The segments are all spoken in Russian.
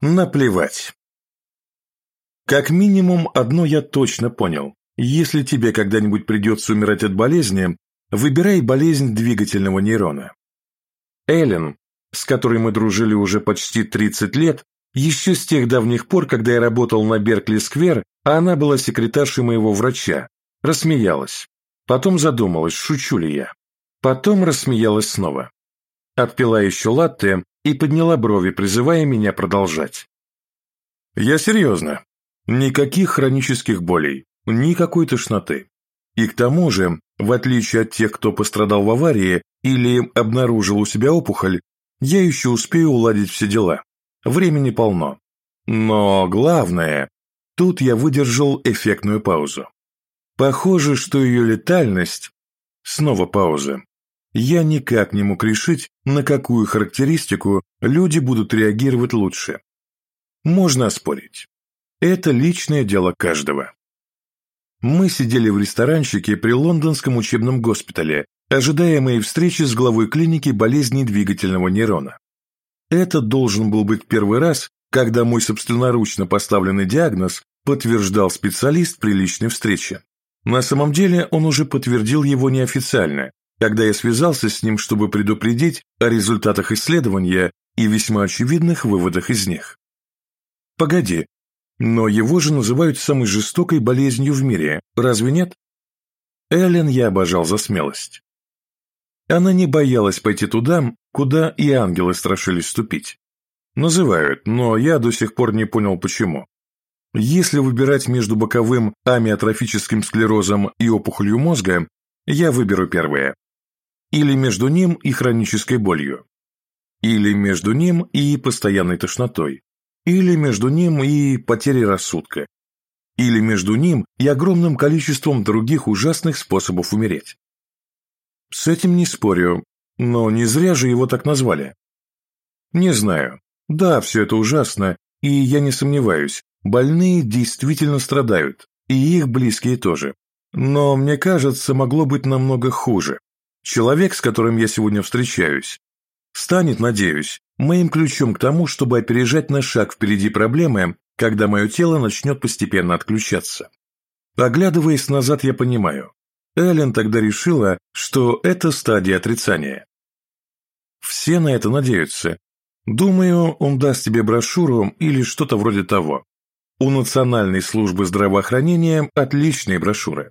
Наплевать. Как минимум, одно я точно понял. Если тебе когда-нибудь придется умирать от болезни, выбирай болезнь двигательного нейрона. Эллен, с которой мы дружили уже почти 30 лет, еще с тех давних пор, когда я работал на Беркли-сквер, а она была секретаршей моего врача, рассмеялась. Потом задумалась, шучу ли я. Потом рассмеялась снова. Отпила еще латте и подняла брови, призывая меня продолжать. Я серьезно. Никаких хронических болей, никакой тошноты. И к тому же, в отличие от тех, кто пострадал в аварии или обнаружил у себя опухоль, я еще успею уладить все дела. Времени полно. Но главное, тут я выдержал эффектную паузу. Похоже, что ее летальность... Снова пауза. Я никак не мог решить, на какую характеристику люди будут реагировать лучше. Можно оспорить. Это личное дело каждого. Мы сидели в ресторанчике при лондонском учебном госпитале, ожидая моей встречи с главой клиники болезней двигательного нейрона. Это должен был быть первый раз, когда мой собственноручно поставленный диагноз подтверждал специалист при личной встрече. На самом деле он уже подтвердил его неофициально, когда я связался с ним, чтобы предупредить о результатах исследования и весьма очевидных выводах из них. Погоди, но его же называют самой жестокой болезнью в мире, разве нет? Эллен я обожал за смелость. Она не боялась пойти туда, куда и ангелы страшились ступить. Называют, но я до сих пор не понял почему. Если выбирать между боковым амиотрофическим склерозом и опухолью мозга, я выберу первое. Или между ним и хронической болью. Или между ним и постоянной тошнотой. Или между ним и потерей рассудка. Или между ним и огромным количеством других ужасных способов умереть. С этим не спорю, но не зря же его так назвали. Не знаю. Да, все это ужасно, и я не сомневаюсь, больные действительно страдают, и их близкие тоже. Но мне кажется, могло быть намного хуже. Человек, с которым я сегодня встречаюсь, станет, надеюсь, моим ключом к тому, чтобы опережать на шаг впереди проблемы, когда мое тело начнет постепенно отключаться. Оглядываясь назад, я понимаю, Эллен тогда решила, что это стадия отрицания. Все на это надеются. Думаю, он даст тебе брошюру или что-то вроде того. У Национальной службы здравоохранения отличные брошюры.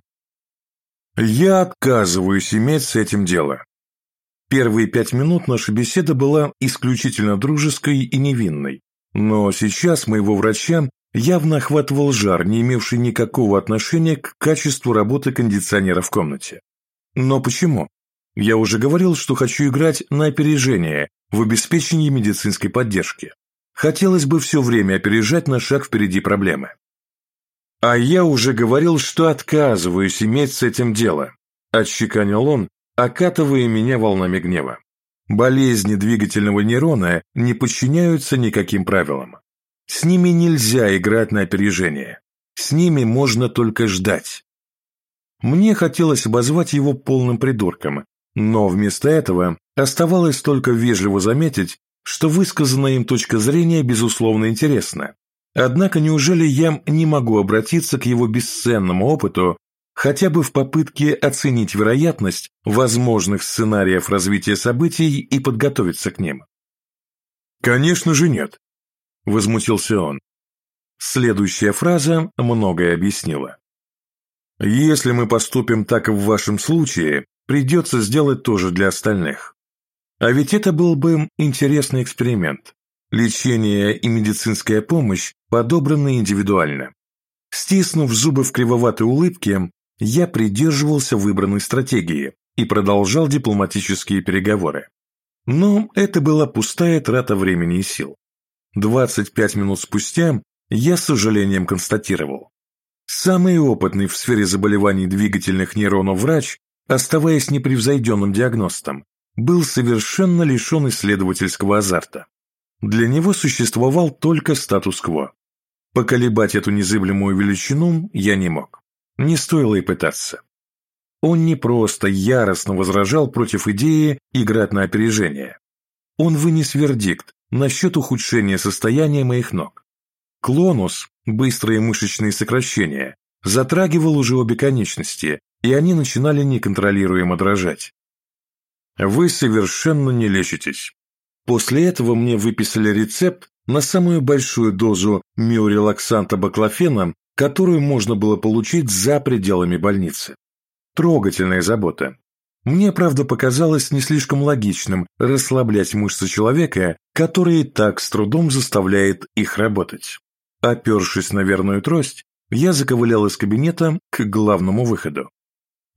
Я отказываюсь иметь с этим дело. Первые пять минут наша беседа была исключительно дружеской и невинной, но сейчас моего врача явно охватывал жар, не имевший никакого отношения к качеству работы кондиционера в комнате. Но почему? Я уже говорил, что хочу играть на опережение в обеспечении медицинской поддержки. Хотелось бы все время опережать на шаг впереди проблемы. А я уже говорил, что отказываюсь иметь с этим дело, отчеканил он, окатывая меня волнами гнева. Болезни двигательного нейрона не подчиняются никаким правилам. С ними нельзя играть на опережение. С ними можно только ждать. Мне хотелось обозвать его полным придурком, но вместо этого оставалось только вежливо заметить, что высказанная им точка зрения безусловно интересна. Однако неужели я не могу обратиться к его бесценному опыту хотя бы в попытке оценить вероятность возможных сценариев развития событий и подготовиться к ним? Конечно же нет, возмутился он. Следующая фраза многое объяснила. Если мы поступим так в вашем случае, придется сделать то же для остальных. А ведь это был бы интересный эксперимент. Лечение и медицинская помощь подобраны индивидуально. Стиснув зубы в кривоватой улыбке, я придерживался выбранной стратегии и продолжал дипломатические переговоры. Но это была пустая трата времени и сил. 25 минут спустя я с сожалением констатировал. Самый опытный в сфере заболеваний двигательных нейронов врач, оставаясь непревзойденным диагностом, был совершенно лишен исследовательского азарта. Для него существовал только статус-кво. Поколебать эту незыблемую величину я не мог. Не стоило и пытаться. Он не просто яростно возражал против идеи играть на опережение. Он вынес вердикт, насчет ухудшения состояния моих ног. Клонус, быстрые мышечные сокращения, затрагивал уже обе конечности, и они начинали неконтролируемо дрожать. Вы совершенно не лечитесь. После этого мне выписали рецепт на самую большую дозу миорелаксанта баклофена, которую можно было получить за пределами больницы. Трогательная забота. Мне, правда, показалось не слишком логичным расслаблять мышцы человека, который так с трудом заставляет их работать. Опершись на верную трость, я заковылял из кабинета к главному выходу.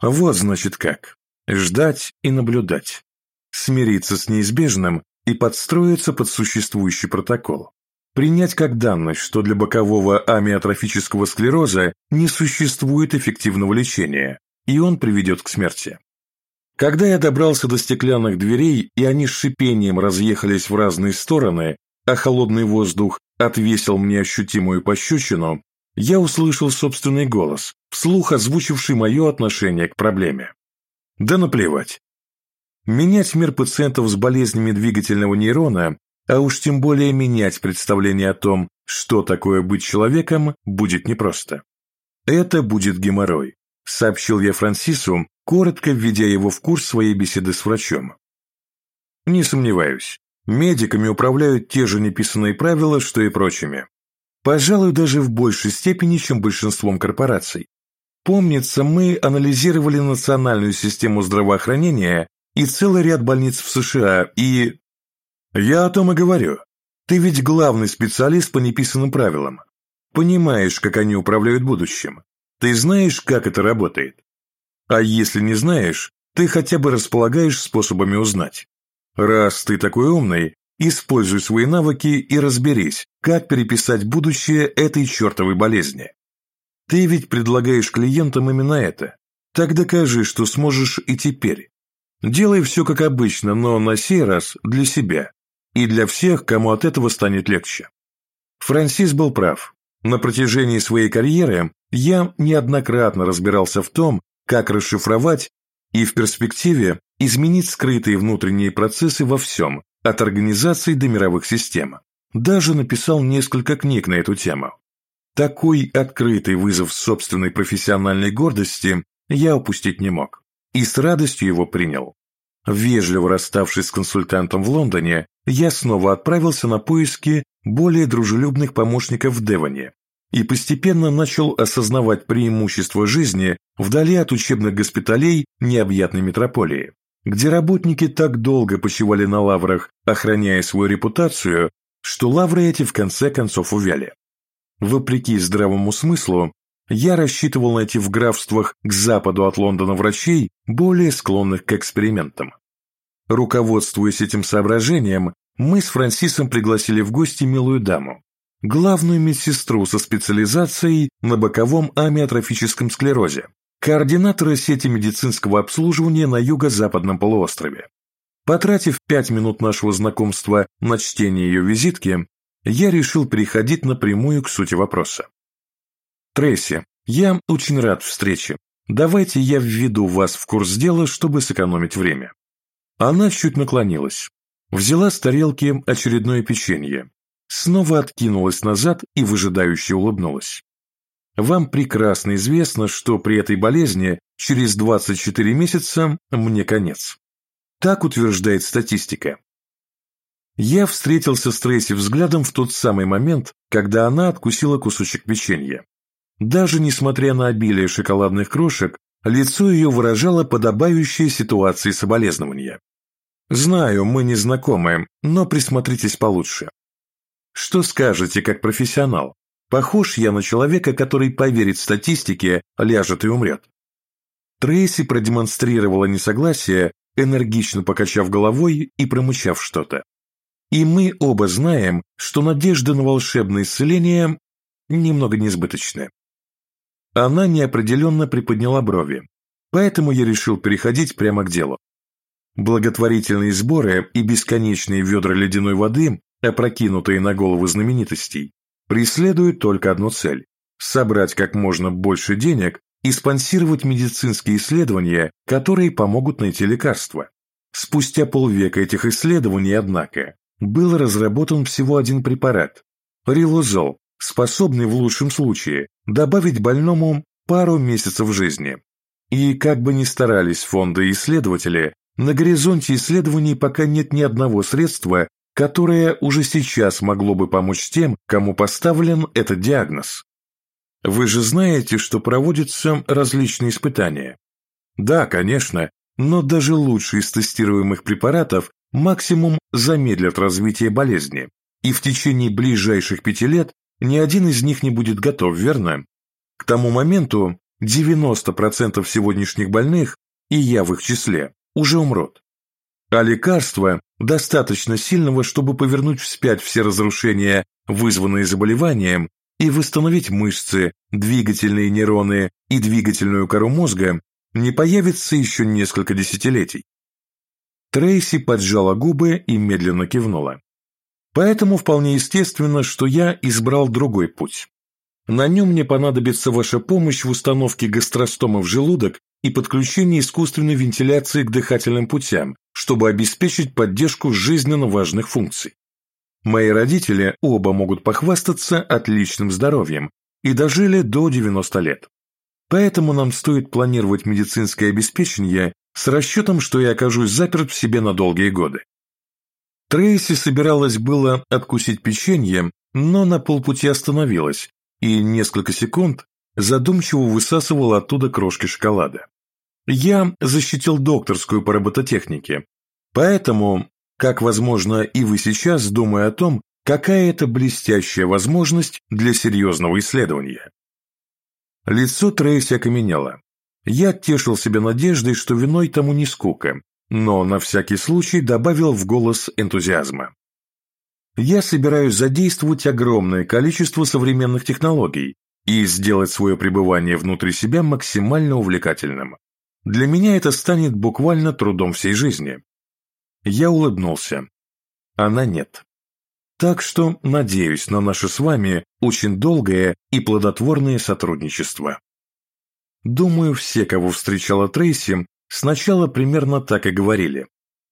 Вот значит как. Ждать и наблюдать. Смириться с неизбежным и подстроиться под существующий протокол. Принять как данность, что для бокового амиотрофического склероза не существует эффективного лечения, и он приведет к смерти. Когда я добрался до стеклянных дверей, и они с шипением разъехались в разные стороны, а холодный воздух отвесил мне ощутимую пощечину, я услышал собственный голос, вслух озвучивший мое отношение к проблеме. Да наплевать. Менять мир пациентов с болезнями двигательного нейрона, а уж тем более менять представление о том, что такое быть человеком, будет непросто. Это будет геморрой, сообщил я Франсису, коротко введя его в курс своей беседы с врачом. Не сомневаюсь, медиками управляют те же неписанные правила, что и прочими. Пожалуй, даже в большей степени, чем большинством корпораций. Помнится, мы анализировали национальную систему здравоохранения и целый ряд больниц в США, и... Я о том и говорю. Ты ведь главный специалист по неписанным правилам. Понимаешь, как они управляют будущим. Ты знаешь, как это работает. А если не знаешь, ты хотя бы располагаешь способами узнать. Раз ты такой умный, используй свои навыки и разберись, как переписать будущее этой чертовой болезни. Ты ведь предлагаешь клиентам именно это. Так докажи, что сможешь и теперь. Делай все как обычно, но на сей раз для себя. И для всех, кому от этого станет легче. Франсис был прав. На протяжении своей карьеры я неоднократно разбирался в том, как расшифровать и в перспективе изменить скрытые внутренние процессы во всем, от организации до мировых систем. Даже написал несколько книг на эту тему. Такой открытый вызов собственной профессиональной гордости я упустить не мог. И с радостью его принял. Вежливо расставшись с консультантом в Лондоне, я снова отправился на поиски более дружелюбных помощников в Девоне и постепенно начал осознавать преимущество жизни вдали от учебных госпиталей необъятной метрополии, где работники так долго почивали на лаврах, охраняя свою репутацию, что лавры эти в конце концов увяли. Вопреки здравому смыслу, я рассчитывал найти в графствах к западу от Лондона врачей, более склонных к экспериментам. Руководствуясь этим соображением, мы с Франсисом пригласили в гости милую даму, главную медсестру со специализацией на боковом амиотрофическом склерозе, координатора сети медицинского обслуживания на юго-западном полуострове. Потратив пять минут нашего знакомства на чтение ее визитки, я решил переходить напрямую к сути вопроса. Трейси, я очень рад встрече. Давайте я введу вас в курс дела, чтобы сэкономить время. Она чуть наклонилась, взяла с тарелки очередное печенье, снова откинулась назад и выжидающе улыбнулась. Вам прекрасно известно, что при этой болезни через 24 месяца мне конец. Так утверждает статистика. Я встретился с Трейси взглядом в тот самый момент, когда она откусила кусочек печенья. Даже несмотря на обилие шоколадных крошек, лицо ее выражало подобающее ситуации соболезнования. «Знаю, мы не знакомы, но присмотритесь получше. Что скажете, как профессионал? Похож я на человека, который поверит статистике, ляжет и умрет. Трейси продемонстрировала несогласие, энергично покачав головой и промычав что-то. И мы оба знаем, что надежда на волшебное исцеление немного несбыточная. Она неопределенно приподняла брови, поэтому я решил переходить прямо к делу. Благотворительные сборы и бесконечные ведра ледяной воды опрокинутые на голову знаменитостей, преследуют только одну цель – собрать как можно больше денег и спонсировать медицинские исследования, которые помогут найти лекарства. Спустя полвека этих исследований, однако, был разработан всего один препарат – рилузол, способный в лучшем случае добавить больному пару месяцев жизни. И как бы ни старались фонды и исследователи, на горизонте исследований пока нет ни одного средства, которое уже сейчас могло бы помочь тем, кому поставлен этот диагноз. Вы же знаете, что проводятся различные испытания. Да, конечно, но даже лучшие из тестируемых препаратов максимум замедлят развитие болезни, и в течение ближайших пяти лет ни один из них не будет готов, верно? К тому моменту 90% сегодняшних больных, и я в их числе, уже умрут. А лекарства достаточно сильного, чтобы повернуть вспять все разрушения, вызванные заболеванием, и восстановить мышцы, двигательные нейроны и двигательную кору мозга, не появится еще несколько десятилетий. Трейси поджала губы и медленно кивнула. Поэтому вполне естественно, что я избрал другой путь. На нем мне понадобится ваша помощь в установке гастростома в желудок и подключении искусственной вентиляции к дыхательным путям, чтобы обеспечить поддержку жизненно важных функций. Мои родители оба могут похвастаться отличным здоровьем и дожили до 90 лет. Поэтому нам стоит планировать медицинское обеспечение с расчетом, что я окажусь заперт в себе на долгие годы. Трейси собиралась было откусить печенье, но на полпути остановилась и несколько секунд задумчиво высасывала оттуда крошки шоколада. Я защитил докторскую по робототехнике, поэтому, как возможно и вы сейчас, думаю о том, какая это блестящая возможность для серьезного исследования. Лицо Трейси окаменело. Я тешил себя надеждой, что виной тому не скука, но на всякий случай добавил в голос энтузиазма. Я собираюсь задействовать огромное количество современных технологий и сделать свое пребывание внутри себя максимально увлекательным. Для меня это станет буквально трудом всей жизни. Я улыбнулся. Она нет. Так что надеюсь на наше с вами очень долгое и плодотворное сотрудничество. Думаю, все, кого встречала Трейси, сначала примерно так и говорили.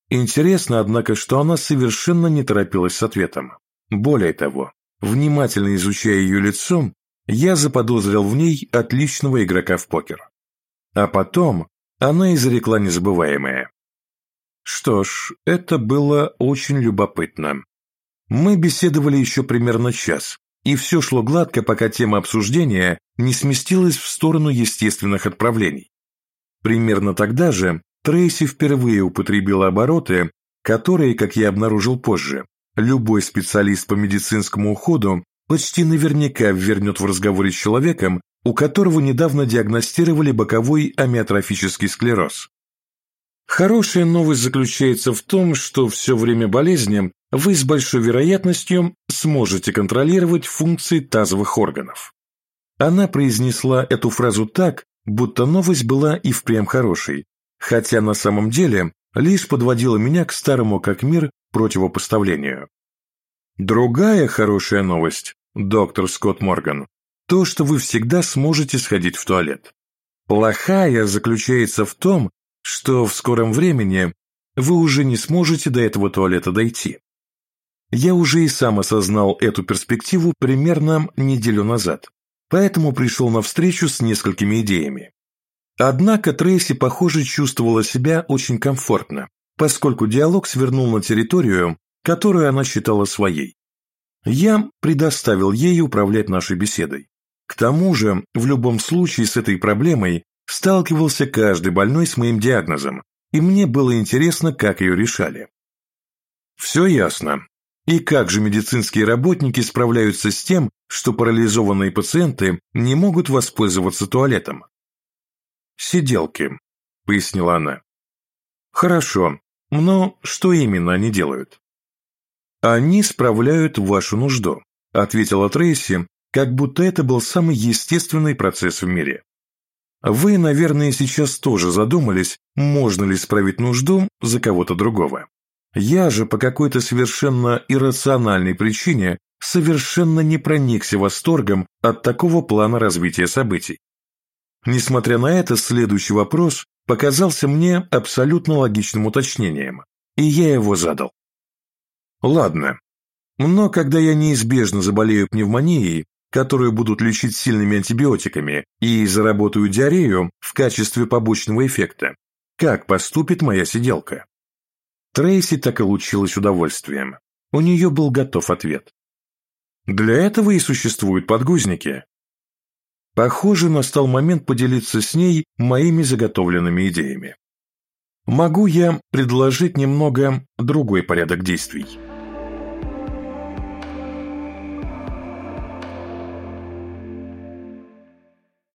Интересно, однако, что она совершенно не торопилась с ответом. Более того, внимательно изучая ее лицо, я заподозрил в ней отличного игрока в покер. А потом она изрекла незабываемое. Что ж, это было очень любопытно. Мы беседовали еще примерно час, и все шло гладко, пока тема обсуждения не сместилась в сторону естественных отправлений. Примерно тогда же Трейси впервые употребила обороты, которые, как я обнаружил позже, любой специалист по медицинскому уходу почти наверняка вернет в разговоре с человеком, у которого недавно диагностировали боковой амиотрофический склероз. Хорошая новость заключается в том, что все время болезни вы с большой вероятностью сможете контролировать функции тазовых органов. Она произнесла эту фразу так, будто новость была и впрямь хорошей, хотя на самом деле лишь подводила меня к старому как мир противопоставлению. Другая хорошая новость, доктор Скотт Морган, то, что вы всегда сможете сходить в туалет. Плохая заключается в том, что в скором времени вы уже не сможете до этого туалета дойти. Я уже и сам осознал эту перспективу примерно неделю назад, поэтому пришел на встречу с несколькими идеями. Однако Трейси, похоже, чувствовала себя очень комфортно, поскольку диалог свернул на территорию, которую она считала своей. Я предоставил ей управлять нашей беседой. К тому же, в любом случае с этой проблемой сталкивался каждый больной с моим диагнозом, и мне было интересно, как ее решали. Все ясно. И как же медицинские работники справляются с тем, что парализованные пациенты не могут воспользоваться туалетом? «Сиделки», — пояснила она. «Хорошо, но что именно они делают?» «Они справляют вашу нужду», — ответила Трейси, как будто это был самый естественный процесс в мире. Вы, наверное, сейчас тоже задумались, можно ли справить нужду за кого-то другого. Я же по какой-то совершенно иррациональной причине совершенно не проникся восторгом от такого плана развития событий. Несмотря на это, следующий вопрос показался мне абсолютно логичным уточнением, и я его задал. Ладно. Но когда я неизбежно заболею пневмонией, которую будут лечить сильными антибиотиками, и заработаю диарею в качестве побочного эффекта, как поступит моя сиделка? Трейси так и лучилась удовольствием. У нее был готов ответ. Для этого и существуют подгузники. Похоже, настал момент поделиться с ней моими заготовленными идеями. Могу я предложить немного другой порядок действий?